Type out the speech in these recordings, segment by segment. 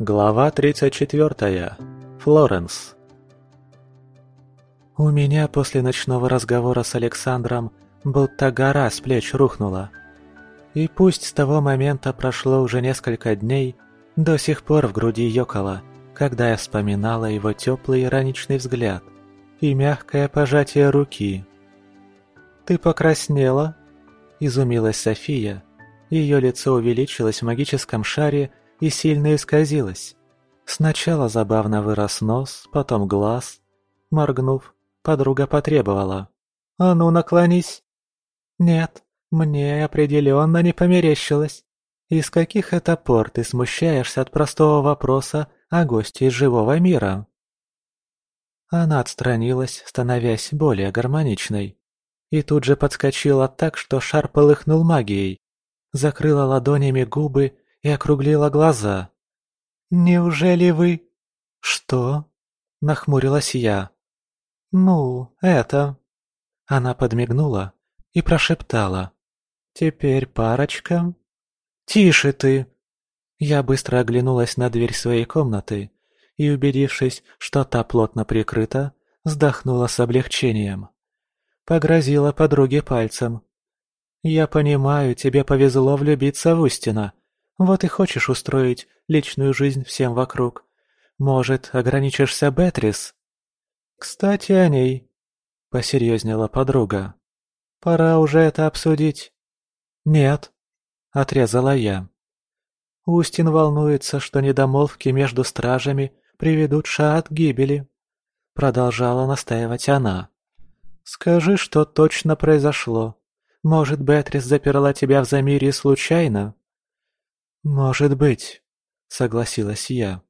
Глава 34. Флоренс. У меня после ночного разговора с Александром будто гора с плеч рухнула. И пусть с того момента прошло уже несколько дней, до сих пор в груди ёкало, когда я вспоминала его теплый ироничный взгляд и мягкое пожатие руки. «Ты покраснела?» – изумилась София. Ее лицо увеличилось в магическом шаре и сильно исказилась. Сначала забавно вырос нос, потом глаз. Моргнув, подруга потребовала. «А ну, наклонись!» «Нет, мне определенно не померещилось. Из каких это пор ты смущаешься от простого вопроса о гости из живого мира?» Она отстранилась, становясь более гармоничной. И тут же подскочила так, что шар полыхнул магией. Закрыла ладонями губы и округлила глаза. «Неужели вы...» «Что?» – нахмурилась я. «Ну, это...» Она подмигнула и прошептала. «Теперь парочка...» «Тише ты!» Я быстро оглянулась на дверь своей комнаты и, убедившись, что та плотно прикрыта, вздохнула с облегчением. Погрозила подруге пальцем. «Я понимаю, тебе повезло влюбиться в Устина, вот и хочешь устроить личную жизнь всем вокруг. Может, ограничишься Бетрис? Кстати, о ней. Посерьезнела подруга. Пора уже это обсудить. Нет, отрезала я. Устин волнуется, что недомолвки между стражами приведут Шаат к гибели. Продолжала настаивать она. Скажи, что точно произошло. Может, Бетрис заперла тебя в Замире случайно? «Может быть», — согласилась я.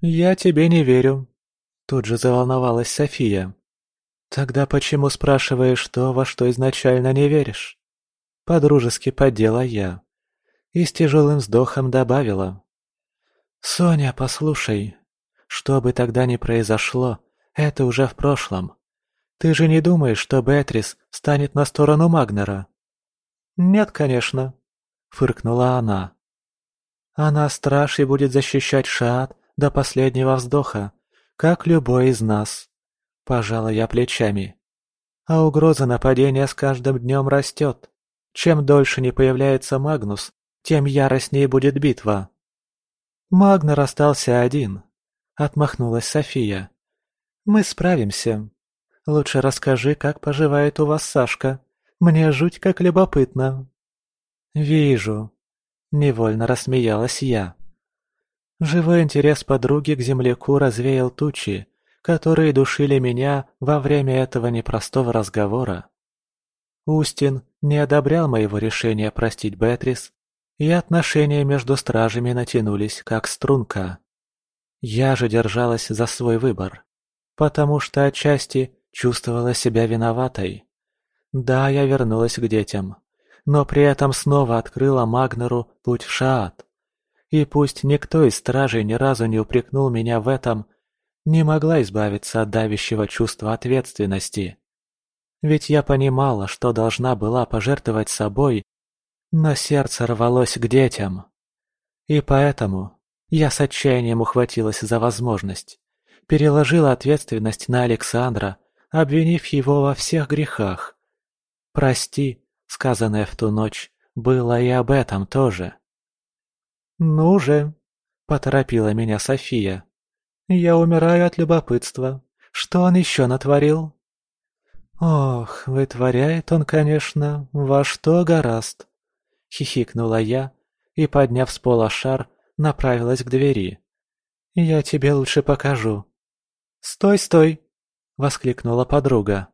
«Я тебе не верю», — тут же заволновалась София. «Тогда почему спрашиваешь то, во что изначально не веришь?» Подружески поддела я. И с тяжелым вздохом добавила. «Соня, послушай, что бы тогда ни произошло, это уже в прошлом. Ты же не думаешь, что Бетрис станет на сторону Магнера?» «Нет, конечно», — фыркнула она. Она страж будет защищать Шаат до последнего вздоха, как любой из нас. Пожала я плечами. А угроза нападения с каждым днем растет. Чем дольше не появляется Магнус, тем яростнее будет битва. Магнер остался один. Отмахнулась София. Мы справимся. Лучше расскажи, как поживает у вас Сашка. Мне жуть как любопытно. Вижу, Невольно рассмеялась я. Живой интерес подруги к земляку развеял тучи, которые душили меня во время этого непростого разговора. Устин не одобрял моего решения простить Бетрис, и отношения между стражами натянулись, как струнка. Я же держалась за свой выбор, потому что отчасти чувствовала себя виноватой. Да, я вернулась к детям, но при этом снова открыла Магнеру путь в Шаат. И пусть никто из стражей ни разу не упрекнул меня в этом, не могла избавиться от давящего чувства ответственности. Ведь я понимала, что должна была пожертвовать собой, но сердце рвалось к детям. И поэтому я с отчаянием ухватилась за возможность, переложила ответственность на Александра, обвинив его во всех грехах. «Прости, Сказанное в ту ночь было и об этом тоже. «Ну же!» – поторопила меня София. «Я умираю от любопытства. Что он еще натворил?» «Ох, вытворяет он, конечно, во что гораст!» – хихикнула я и, подняв с пола шар, направилась к двери. «Я тебе лучше покажу». «Стой, стой!» – воскликнула подруга.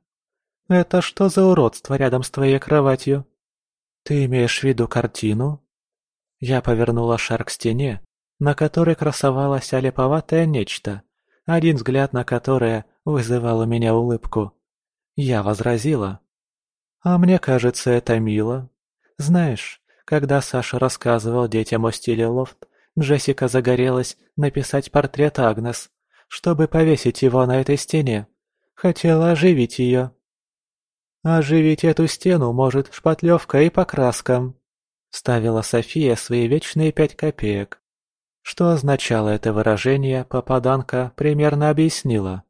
«Это что за уродство рядом с твоей кроватью?» «Ты имеешь в виду картину?» Я повернула шар к стене, на которой красовалось олеповатое нечто, один взгляд на которое вызывал у меня улыбку. Я возразила. «А мне кажется, это мило. Знаешь, когда Саша рассказывал детям о стиле лофт, Джессика загорелась написать портрет Агнес, чтобы повесить его на этой стене. Хотела оживить ее. «Оживить эту стену может шпатлевка и покраска», — ставила София свои вечные пять копеек. Что означало это выражение, попаданка примерно объяснила.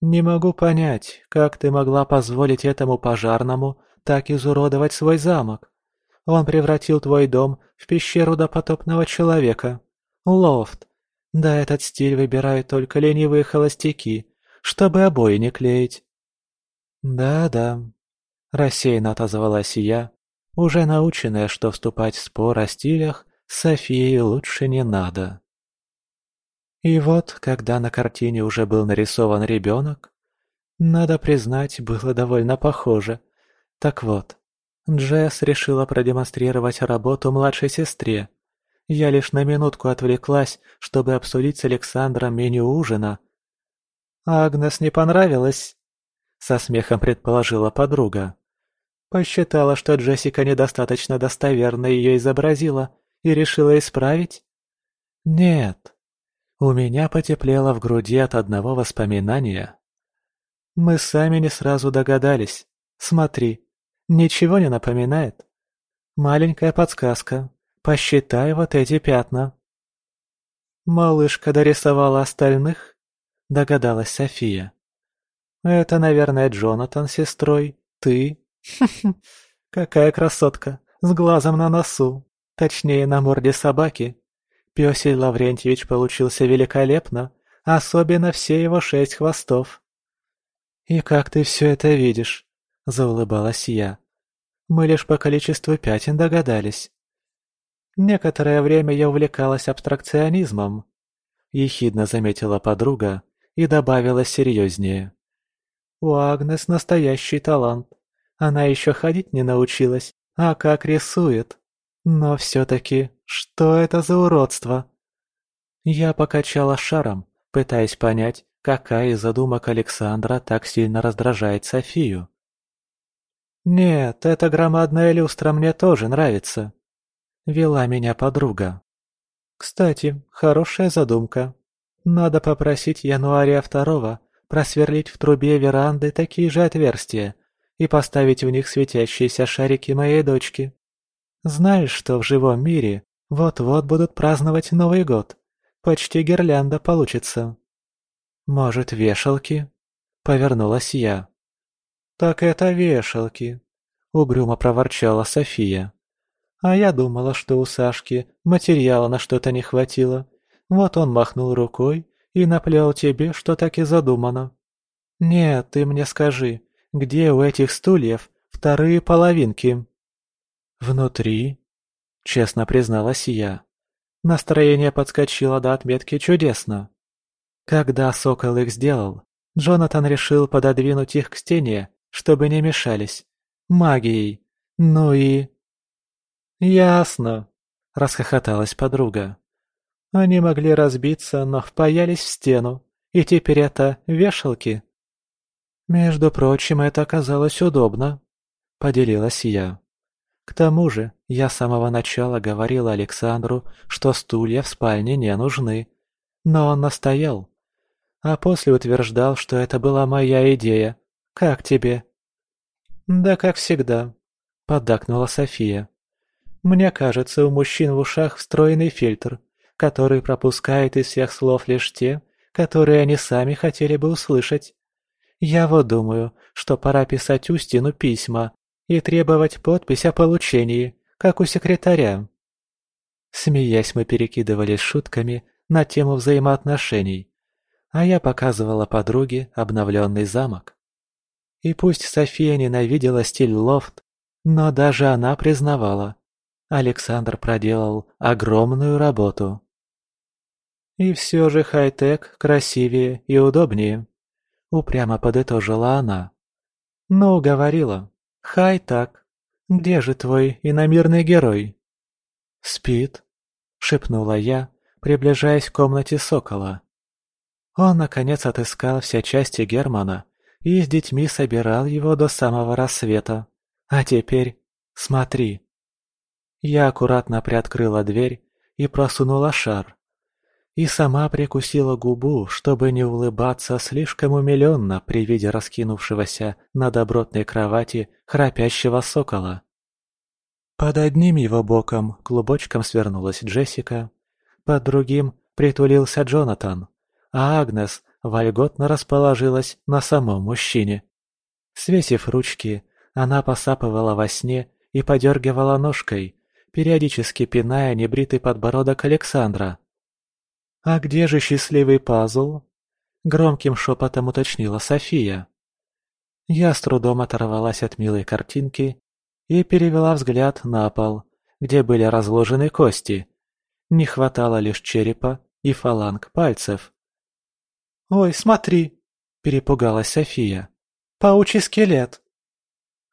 «Не могу понять, как ты могла позволить этому пожарному так изуродовать свой замок? Он превратил твой дом в пещеру допотопного человека. Лофт. Да этот стиль выбирают только ленивые холостяки, чтобы обои не клеить». «Да-да», – рассеянно отозвалась я, уже наученная, что вступать в спор о стилях Софии лучше не надо. И вот, когда на картине уже был нарисован ребенок, надо признать, было довольно похоже. Так вот, Джесс решила продемонстрировать работу младшей сестре. Я лишь на минутку отвлеклась, чтобы обсудить с Александром меню ужина. «Агнес не понравилось?» — со смехом предположила подруга. Посчитала, что Джессика недостаточно достоверно ее изобразила и решила исправить? Нет. У меня потеплело в груди от одного воспоминания. Мы сами не сразу догадались. Смотри, ничего не напоминает? Маленькая подсказка. Посчитай вот эти пятна. Малышка дорисовала остальных? Догадалась София. Это, наверное, Джонатан с сестрой, ты. Какая красотка, с глазом на носу. Точнее, на морде собаки. Пёсель Лаврентьевич получился великолепно, особенно все его шесть хвостов. «И как ты все это видишь?» – заулыбалась я. «Мы лишь по количеству пятен догадались». Некоторое время я увлекалась абстракционизмом. Ехидно заметила подруга и добавила серьезнее. У Агнес настоящий талант. Она еще ходить не научилась, а как рисует. Но все-таки, что это за уродство? Я покачала шаром, пытаясь понять, какая из задумок Александра так сильно раздражает Софию. «Нет, эта громадная люстра мне тоже нравится», — вела меня подруга. «Кстати, хорошая задумка. Надо попросить Януария Второго просверлить в трубе веранды такие же отверстия и поставить в них светящиеся шарики моей дочки. Знаешь, что в живом мире вот-вот будут праздновать Новый год? Почти гирлянда получится. Может, вешалки? Повернулась я. Так это вешалки, угрюмо проворчала София. А я думала, что у Сашки материала на что-то не хватило. Вот он махнул рукой и наплел тебе, что так и задумано. Нет, ты мне скажи, где у этих стульев вторые половинки? «Внутри?» – честно призналась я. Настроение подскочило до отметки чудесно. Когда Сокол их сделал, Джонатан решил пододвинуть их к стене, чтобы не мешались. Магией. Ну и... «Ясно», – расхохоталась подруга. «Они могли разбиться, но впаялись в стену, и теперь это вешалки». «Между прочим, это оказалось удобно», – поделилась я. К тому же, я с самого начала говорила Александру, что стулья в спальне не нужны. Но он настоял. А после утверждал, что это была моя идея. Как тебе? Да как всегда, поддакнула София. Мне кажется, у мужчин в ушах встроенный фильтр, который пропускает из всех слов лишь те, которые они сами хотели бы услышать. Я вот думаю, что пора писать Устину письма, и требовать подпись о получении, как у секретаря. Смеясь, мы перекидывались шутками на тему взаимоотношений, а я показывала подруге обновленный замок. И пусть София ненавидела стиль лофт, но даже она признавала, Александр проделал огромную работу. И все же хай-тек красивее и удобнее, упрямо подытожила она. Но уговорила. «Хай так. Где же твой иномирный герой?» «Спит», — шепнула я, приближаясь к комнате сокола. Он, наконец, отыскал все части Германа и с детьми собирал его до самого рассвета. А теперь смотри. Я аккуратно приоткрыла дверь и просунула шар и сама прикусила губу, чтобы не улыбаться слишком умиленно при виде раскинувшегося на добротной кровати храпящего сокола. Под одним его боком клубочком свернулась Джессика, Под другим притулился Джонатан, а Агнес вольготно расположилась на самом мужчине. Свесив ручки, она посапывала во сне и подергивала ножкой, периодически пиная небритый подбородок Александра. «А где же счастливый пазл?» — громким шепотом уточнила София. Я с трудом оторвалась от милой картинки и перевела взгляд на пол, где были разложены кости. Не хватало лишь черепа и фаланг пальцев. «Ой, смотри!» – перепугалась София. «Паучий скелет!»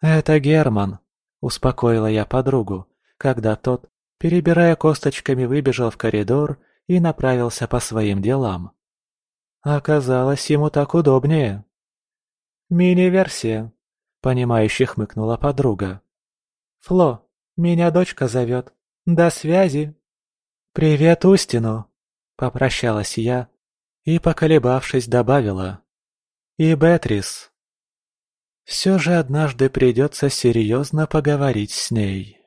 «Это Герман», – успокоила я подругу, когда тот, перебирая косточками, выбежал в коридор и направился по своим делам. Оказалось, ему так удобнее. «Мини-версия», — понимающе хмыкнула подруга. «Фло, меня дочка зовет. До связи!» «Привет, Устину!» — попрощалась я и, поколебавшись, добавила. «И Бетрис!» Все же однажды придется серьезно поговорить с ней.